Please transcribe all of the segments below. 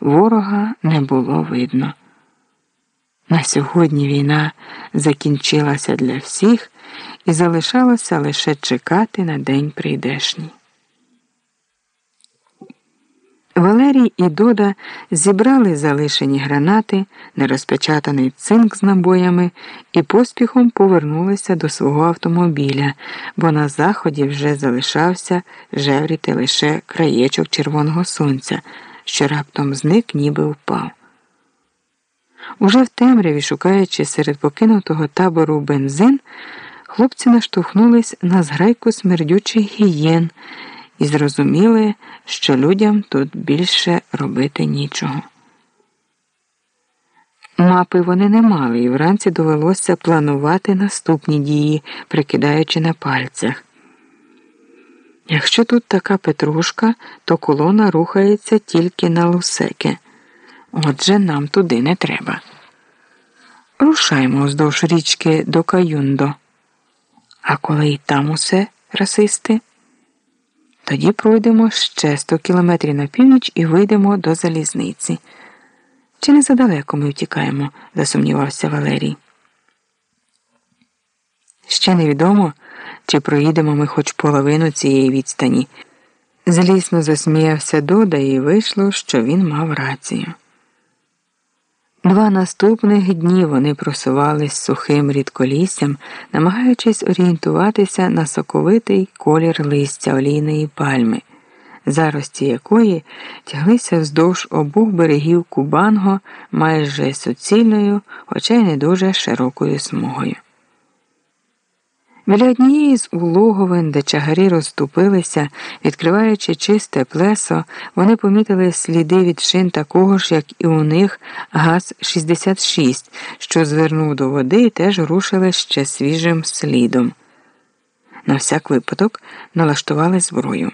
ворога не було видно. На сьогодні війна закінчилася для всіх і залишалося лише чекати на день прийдешній. Валерій і Дода зібрали залишені гранати, нерозпечатаний цинк з набоями і поспіхом повернулися до свого автомобіля, бо на заході вже залишався жевріти лише краєчок червоного сонця, що раптом зник, ніби впав. Уже в темряві, шукаючи серед покинутого табору бензин, хлопці наштовхнулись на зграйку смердючих гієн і зрозуміли, що людям тут більше робити нічого. Мапи вони не мали, і вранці довелося планувати наступні дії, прикидаючи на пальцях. Якщо тут така петрушка, то колона рухається тільки на лусеки. Отже, нам туди не треба. Рушаймо вздовж річки до Каюндо. А коли й там усе расисти, тоді пройдемо ще 100 кілометрів на північ і вийдемо до залізниці. Чи не задалеко ми втікаємо? засумнівався Валерій. Ще невідомо, чи проїдемо ми хоч половину цієї відстані. Злісно засміявся Дода, і вийшло, що він мав рацію. Два наступних дні вони просувались сухим рідколіссям, намагаючись орієнтуватися на соковитий колір листя олійної пальми, зарості якої тяглися вздовж обох берегів Кубанго майже суцільною, хоча й не дуже широкою смугою. Біля однієї з улоговин, де чагарі розступилися, відкриваючи чисте плесо, вони помітили сліди від шин такого ж, як і у них ГАЗ-66, що звернув до води і теж рушили ще свіжим слідом. На всяк випадок налаштували зброю.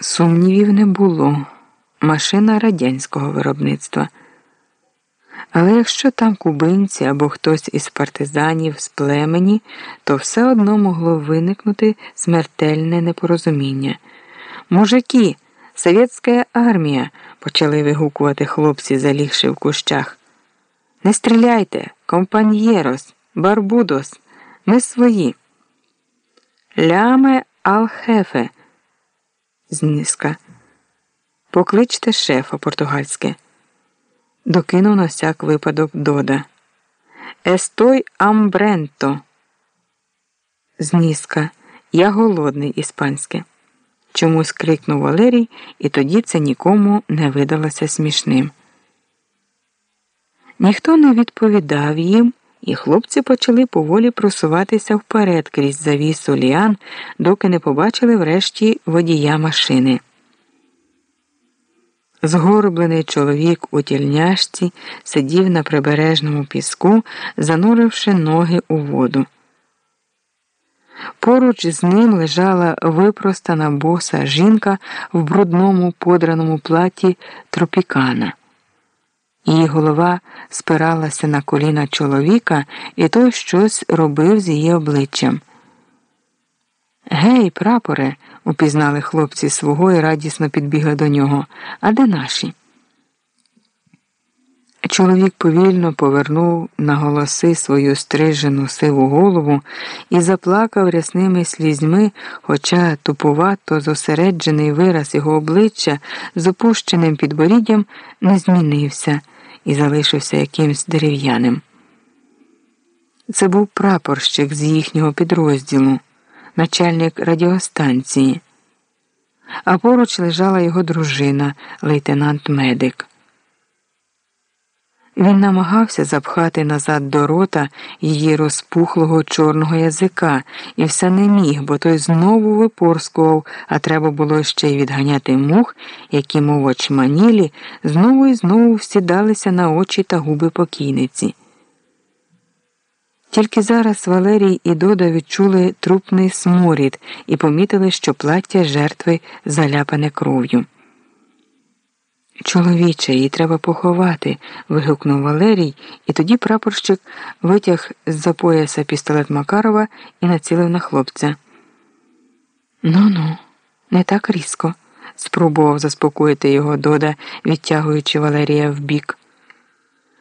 Сумнівів не було. Машина радянського виробництва. Але якщо там кубинці або хтось із партизанів з племені, то все одно могло виникнути смертельне непорозуміння. Мужики, совєтська армія, почали вигукувати хлопці, залігши в кущах. Не стріляйте, компаньєрос, барбудос, ми свої. Ляме алхефе. Зніска. Покличте шефа португальське докинув на всяк випадок Дода. Естой амбренто. Зніска. Я голодний іспанське. Чомусь крикнув Валерій, і тоді це нікому не видалося смішним. Ніхто не відповідав їм, і хлопці почали поволі просуватися вперед крізь завісу ліан, доки не побачили врешті водія машини. Згорблений чоловік у тільняшці сидів на прибережному піску, зануривши ноги у воду. Поруч з ним лежала випростана боса жінка в брудному подраному платі тропікана. Її голова спиралася на коліна чоловіка, і той щось робив з її обличчям. Гей, прапоре, упізнали хлопці свого і радісно підбігли до нього. А де наші? Чоловік повільно повернув на голоси свою стрижену сиву голову і заплакав рясними слізьми, хоча тупувато зосереджений вираз його обличчя з опущеним підборіддям не змінився і залишився якимсь дерев'яним. Це був прапорщик з їхнього підрозділу начальник радіостанції, а поруч лежала його дружина, лейтенант медик. Він намагався запхати назад до рота її розпухлого чорного язика і все не міг, бо той знову випорскував, а треба було ще й відганяти мух, які, мов очманілі, знову і знову всідалися на очі та губи покійниці. Тільки зараз Валерій і Дода відчули трупний сморід і помітили, що плаття жертви заляпане кров'ю. Чоловіче, її треба поховати. вигукнув Валерій, і тоді прапорщик витяг з за пояса пістолет Макарова і націлив на хлопця. Ну ну, не так різко, спробував заспокоїти його Дода, відтягуючи Валерія вбік.